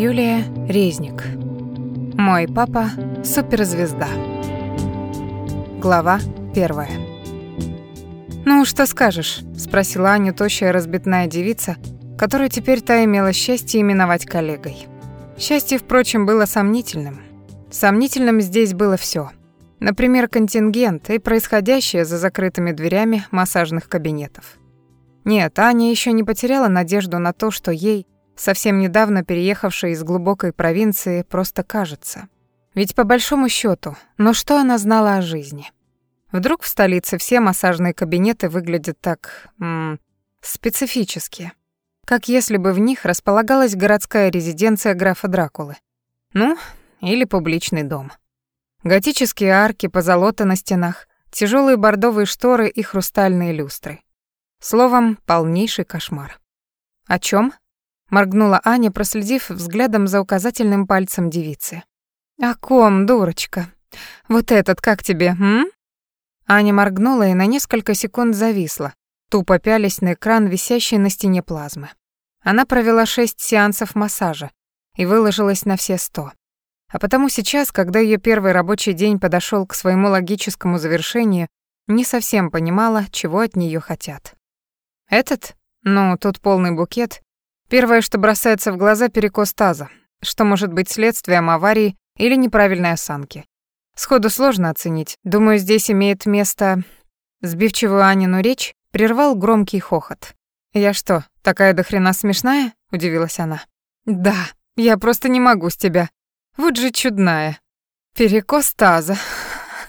Юлия Резник. Мой папа — суперзвезда. Глава первая. «Ну, что скажешь?» — спросила Аню тощая разбитная девица, которую теперь та имела счастье именовать коллегой. Счастье, впрочем, было сомнительным. Сомнительным здесь было все. Например, контингент и происходящее за закрытыми дверями массажных кабинетов. Нет, Аня еще не потеряла надежду на то, что ей, совсем недавно переехавшей из глубокой провинции, просто кажется. Ведь по большому счету, но что она знала о жизни? Вдруг в столице все массажные кабинеты выглядят так... М специфически. Как если бы в них располагалась городская резиденция графа Дракулы. Ну, или публичный дом. Готические арки, позолота на стенах, тяжелые бордовые шторы и хрустальные люстры. Словом, полнейший кошмар. О чем? Моргнула Аня, проследив взглядом за указательным пальцем девицы. О ком, дурочка? Вот этот как тебе, м? Аня моргнула и на несколько секунд зависла, тупо пялясь на экран, висящий на стене плазмы. Она провела шесть сеансов массажа и выложилась на все сто. А потому сейчас, когда ее первый рабочий день подошел к своему логическому завершению, не совсем понимала, чего от нее хотят. Этот? Ну, тут полный букет. Первое, что бросается в глаза, перекос таза, что может быть следствием аварии или неправильной осанки. Сходу сложно оценить. Думаю, здесь имеет место... Сбивчивую Анину речь прервал громкий хохот. «Я что, такая дохрена смешная?» — удивилась она. «Да, я просто не могу с тебя. Вот же чудная. Перекос таза».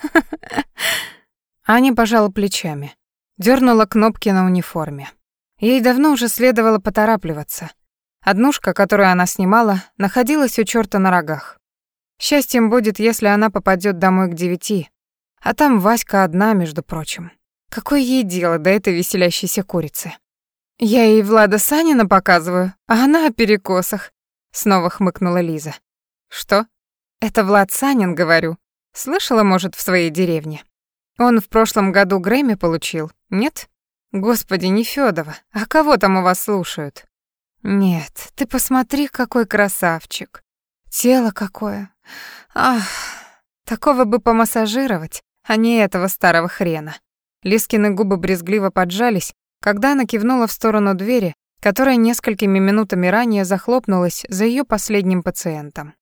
Аня пожала плечами. Дёрнула кнопки на униформе. Ей давно уже следовало поторапливаться. Однушка, которую она снимала, находилась у чёрта на рогах. Счастьем будет, если она попадёт домой к девяти. А там Васька одна, между прочим. Какое ей дело до этой веселящейся курицы? Я ей Влада Санина показываю, а она о перекосах. Снова хмыкнула Лиза. Что? Это Влад Санин, говорю. Слышала, может, в своей деревне. Он в прошлом году Грэмми получил, нет? Господи, не Фёдова, а кого там у вас слушают? Нет, ты посмотри, какой красавчик. Тело какое. Ах, такого бы помассажировать, а не этого старого хрена. Лискины губы брезгливо поджались, когда она кивнула в сторону двери, которая несколькими минутами ранее захлопнулась за ее последним пациентом.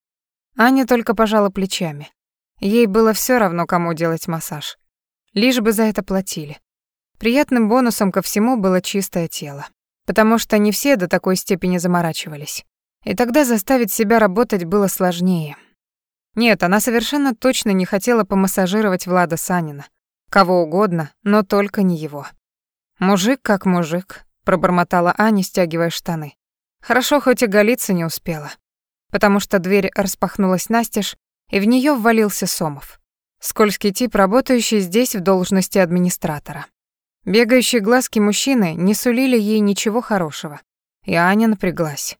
Аня только пожала плечами. Ей было все равно, кому делать массаж. Лишь бы за это платили. Приятным бонусом ко всему было чистое тело. Потому что не все до такой степени заморачивались. И тогда заставить себя работать было сложнее. Нет, она совершенно точно не хотела помассажировать Влада Санина. Кого угодно, но только не его. «Мужик как мужик», — пробормотала Аня, стягивая штаны. Хорошо, хоть и голиться не успела. Потому что дверь распахнулась настежь, и в нее ввалился Сомов. Скользкий тип, работающий здесь в должности администратора. Бегающие глазки мужчины не сулили ей ничего хорошего. И Аня напряглась.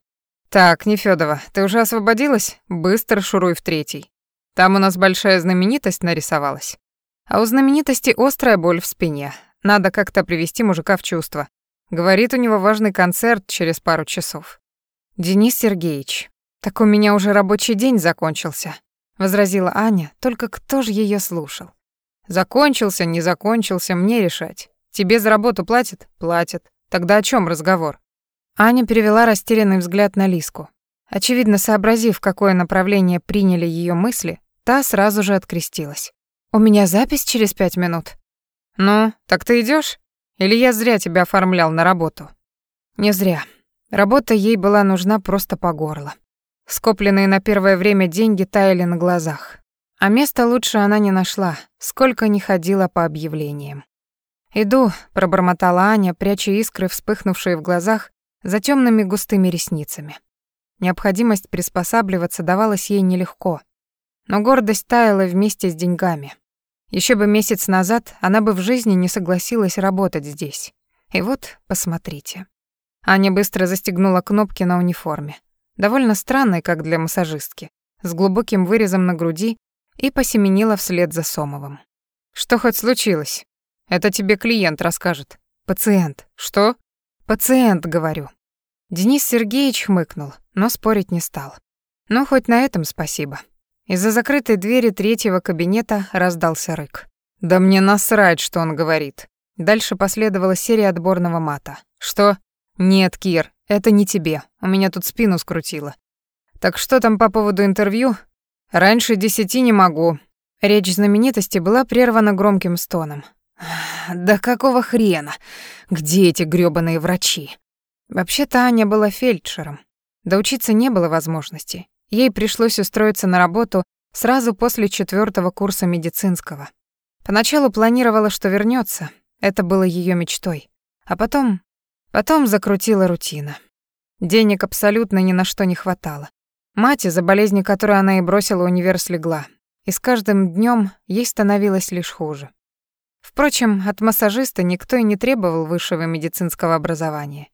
«Так, Нефёдова, ты уже освободилась? Быстро шуруй в третий. Там у нас большая знаменитость нарисовалась. А у знаменитости острая боль в спине. Надо как-то привести мужика в чувство. Говорит, у него важный концерт через пару часов. Денис Сергеевич, так у меня уже рабочий день закончился возразила Аня, только кто же ее слушал? Закончился, не закончился, мне решать. Тебе за работу платят? Платят. Тогда о чем разговор? Аня перевела растерянный взгляд на Лиску. Очевидно, сообразив, какое направление приняли ее мысли, та сразу же открестилась. «У меня запись через пять минут». «Ну, так ты идешь? Или я зря тебя оформлял на работу?» «Не зря. Работа ей была нужна просто по горло. Скопленные на первое время деньги таяли на глазах. А места лучше она не нашла, сколько ни ходила по объявлениям. «Иду», — пробормотала Аня, пряча искры, вспыхнувшие в глазах, за темными густыми ресницами. Необходимость приспосабливаться давалась ей нелегко. Но гордость таяла вместе с деньгами. Еще бы месяц назад она бы в жизни не согласилась работать здесь. И вот, посмотрите. Аня быстро застегнула кнопки на униформе довольно странной, как для массажистки, с глубоким вырезом на груди и посеменила вслед за Сомовым. «Что хоть случилось? Это тебе клиент расскажет. Пациент. Что? Пациент, говорю». Денис Сергеевич хмыкнул, но спорить не стал. Ну, хоть на этом спасибо. Из-за закрытой двери третьего кабинета раздался рык. «Да мне насрать, что он говорит». Дальше последовала серия отборного мата. «Что?» «Нет, Кир, это не тебе. У меня тут спину скрутило». «Так что там по поводу интервью?» «Раньше десяти не могу». Речь знаменитости была прервана громким стоном. «Да какого хрена? Где эти грёбаные врачи?» Вообще-то Аня была фельдшером. Доучиться не было возможности. Ей пришлось устроиться на работу сразу после четвертого курса медицинского. Поначалу планировала, что вернется. Это было ее мечтой. А потом... Потом закрутила рутина. Денег абсолютно ни на что не хватало. Мать, из-за болезни которой она и бросила универ, слегла. И с каждым днем ей становилось лишь хуже. Впрочем, от массажиста никто и не требовал высшего медицинского образования.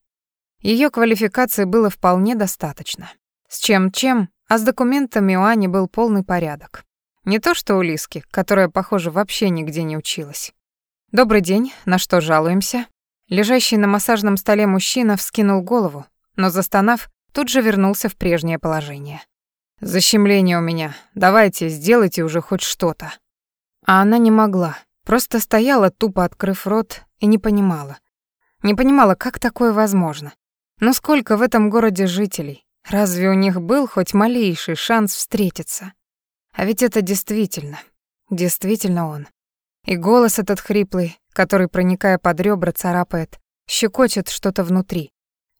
Ее квалификации было вполне достаточно. С чем-чем, а с документами у Ани был полный порядок. Не то что у Лиски, которая, похоже, вообще нигде не училась. «Добрый день, на что жалуемся?» Лежащий на массажном столе мужчина вскинул голову, но, застонав, тут же вернулся в прежнее положение. «Защемление у меня. Давайте, сделайте уже хоть что-то». А она не могла, просто стояла, тупо открыв рот, и не понимала. Не понимала, как такое возможно. Но сколько в этом городе жителей? Разве у них был хоть малейший шанс встретиться? А ведь это действительно, действительно он. И голос этот хриплый, который, проникая под ребра, царапает, щекочет что-то внутри.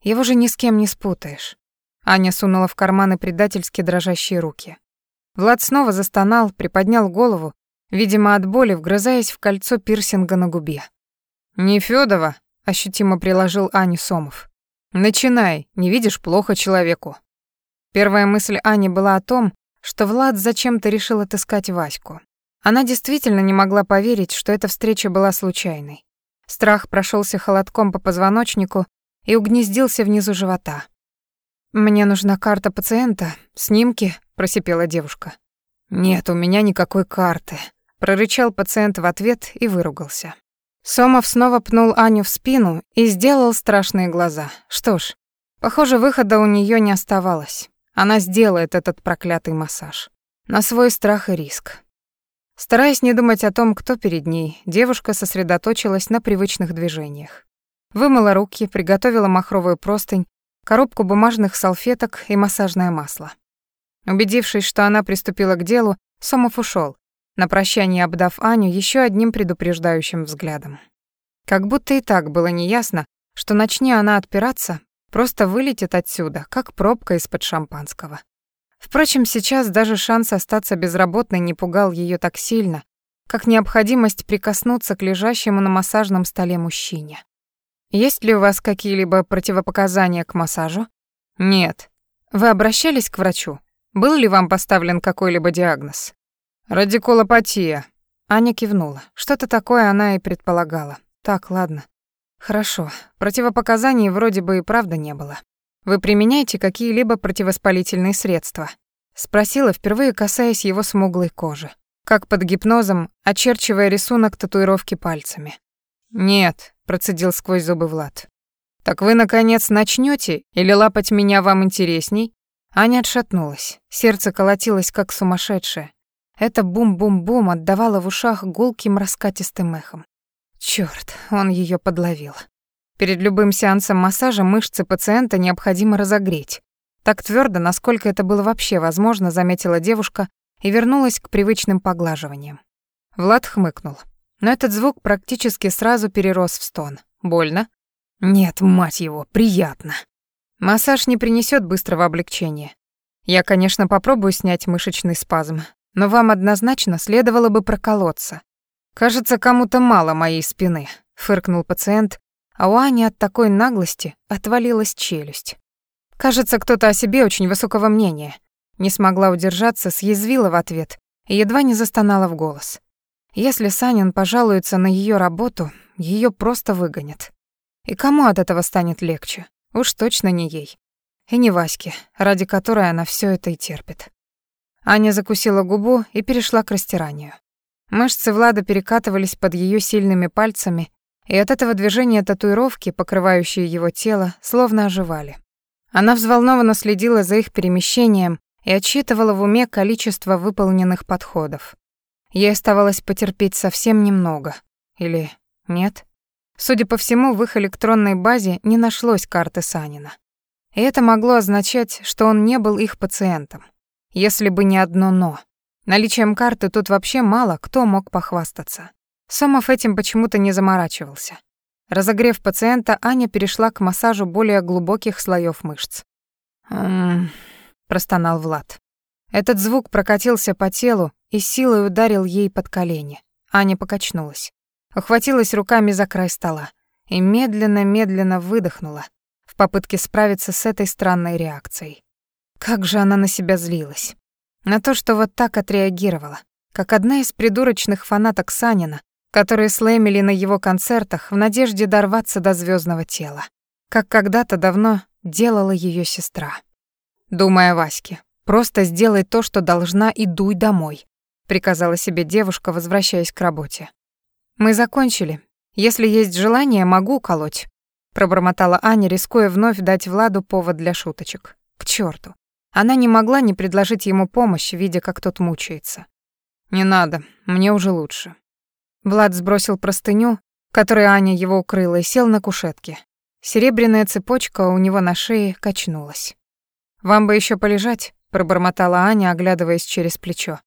Его же ни с кем не спутаешь. Аня сунула в карманы предательски дрожащие руки. Влад снова застонал, приподнял голову, видимо, от боли, вгрызаясь в кольцо пирсинга на губе. «Не Фёдова», — ощутимо приложил Ане Сомов. «Начинай, не видишь, плохо человеку». Первая мысль Ани была о том, что Влад зачем-то решил отыскать Ваську. Она действительно не могла поверить, что эта встреча была случайной. Страх прошелся холодком по позвоночнику и угнездился внизу живота. «Мне нужна карта пациента, снимки», — просипела девушка. «Нет, у меня никакой карты», — прорычал пациент в ответ и выругался. Сомов снова пнул Аню в спину и сделал страшные глаза. Что ж, похоже, выхода у нее не оставалось. Она сделает этот проклятый массаж. На свой страх и риск. Стараясь не думать о том, кто перед ней, девушка сосредоточилась на привычных движениях. Вымыла руки, приготовила махровую простынь, коробку бумажных салфеток и массажное масло. Убедившись, что она приступила к делу, Сомов ушел, на прощание обдав Аню еще одним предупреждающим взглядом. Как будто и так было неясно, что начни она отпираться, просто вылетит отсюда, как пробка из-под шампанского. Впрочем, сейчас даже шанс остаться безработной не пугал ее так сильно, как необходимость прикоснуться к лежащему на массажном столе мужчине. Есть ли у вас какие-либо противопоказания к массажу? Нет. Вы обращались к врачу? Был ли вам поставлен какой-либо диагноз? «Радикулопатия». Аня кивнула. Что-то такое она и предполагала. Так, ладно. Хорошо. Противопоказаний вроде бы и правда не было. Вы применяете какие-либо противовоспалительные средства? Спросила, впервые касаясь его смуглой кожи. Как под гипнозом, очерчивая рисунок татуировки пальцами. «Нет», — процедил сквозь зубы Влад. «Так вы, наконец, начнете или лапать меня вам интересней?» Аня отшатнулась. Сердце колотилось, как сумасшедшее. Это бум-бум-бум отдавало в ушах гулким раскатистым эхом. Чёрт, он её подловил. Перед любым сеансом массажа мышцы пациента необходимо разогреть. Так твёрдо, насколько это было вообще возможно, заметила девушка и вернулась к привычным поглаживаниям. Влад хмыкнул. Но этот звук практически сразу перерос в стон. Больно? Нет, мать его, приятно. Массаж не принесёт быстрого облегчения. Я, конечно, попробую снять мышечный спазм, но вам однозначно следовало бы проколоться. Кажется, кому-то мало моей спины, фыркнул пациент, а у Ани от такой наглости отвалилась челюсть. Кажется, кто-то о себе очень высокого мнения. Не смогла удержаться, съязвила в ответ и едва не застонала в голос. Если Санин пожалуется на ее работу, ее просто выгонят. И кому от этого станет легче? Уж точно не ей. И не Ваське, ради которой она все это и терпит. Аня закусила губу и перешла к растиранию. Мышцы Влада перекатывались под ее сильными пальцами, и от этого движения татуировки, покрывающие его тело, словно оживали. Она взволнованно следила за их перемещением и отсчитывала в уме количество выполненных подходов. Ей оставалось потерпеть совсем немного. Или нет? Судя по всему, в их электронной базе не нашлось карты Санина. И это могло означать, что он не был их пациентом. Если бы не одно «но». Наличием карты тут вообще мало кто мог похвастаться. Сомов этим почему-то не заморачивался. Разогрев пациента, Аня перешла к массажу более глубоких слоев мышц. «М-м-м», простонал Влад. Этот звук прокатился по телу и силой ударил ей под колени. Аня покачнулась. Ухватилась руками за край стола и медленно-медленно выдохнула в попытке справиться с этой странной реакцией. Как же она на себя злилась. На то, что вот так отреагировала, как одна из придурочных фанаток Санина, которые слэмили на его концертах в надежде дорваться до звездного тела, как когда-то давно делала ее сестра. Думая о Ваське, просто сделай то, что должна, и дуй домой, приказала себе девушка, возвращаясь к работе. Мы закончили. Если есть желание, могу колоть, пробормотала Аня, рискуя вновь дать Владу повод для шуточек. К черту! Она не могла не предложить ему помощь, видя, как тот мучается. «Не надо, мне уже лучше». Влад сбросил простыню, которой Аня его укрыла, и сел на кушетке. Серебряная цепочка у него на шее качнулась. «Вам бы еще полежать», — пробормотала Аня, оглядываясь через плечо.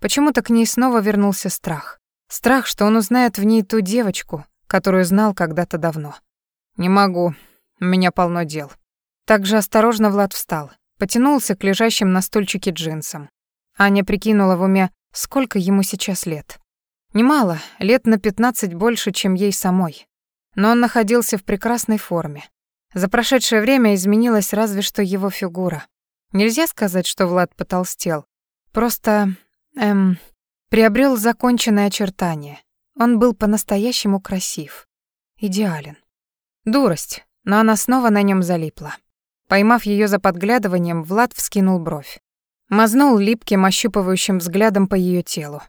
Почему-то к ней снова вернулся страх. Страх, что он узнает в ней ту девочку, которую знал когда-то давно. «Не могу, у меня полно дел». Так же осторожно Влад встал. Потянулся к лежащим на стульчике джинсам. Аня прикинула в уме, сколько ему сейчас лет. Немало, лет на пятнадцать больше, чем ей самой. Но он находился в прекрасной форме. За прошедшее время изменилась разве что его фигура. Нельзя сказать, что Влад потолстел. Просто, эм, приобрел законченное очертание. Он был по-настоящему красив. Идеален. Дурость, но она снова на нем залипла. Поймав ее за подглядыванием, Влад вскинул бровь. Мазнул липким, ощупывающим взглядом по ее телу.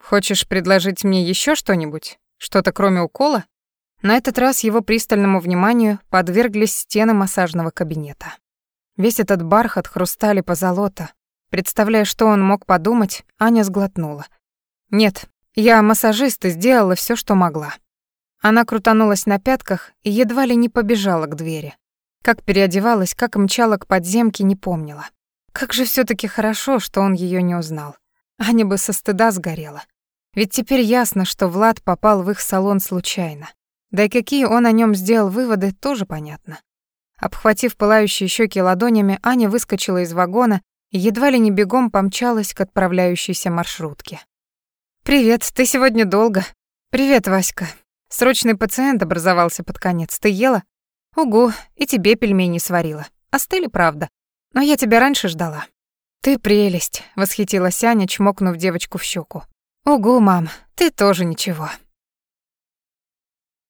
«Хочешь предложить мне еще что-нибудь? Что-то кроме укола?» На этот раз его пристальному вниманию подверглись стены массажного кабинета. Весь этот бархат, хрусталь и позолота. Представляя, что он мог подумать, Аня сглотнула. «Нет, я массажист и сделала все, что могла». Она крутанулась на пятках и едва ли не побежала к двери. Как переодевалась, как мчала к подземке, не помнила. Как же все таки хорошо, что он ее не узнал. Аня бы со стыда сгорела. Ведь теперь ясно, что Влад попал в их салон случайно. Да и какие он о нем сделал выводы, тоже понятно. Обхватив пылающие щеки ладонями, Аня выскочила из вагона и едва ли не бегом помчалась к отправляющейся маршрутке. «Привет, ты сегодня долго?» «Привет, Васька. Срочный пациент образовался под конец. Ты ела?» «Угу, и тебе пельмени сварила. Остыли, правда. Но я тебя раньше ждала». «Ты прелесть», — восхитилась Аня, чмокнув девочку в щеку. «Угу, мам, ты тоже ничего».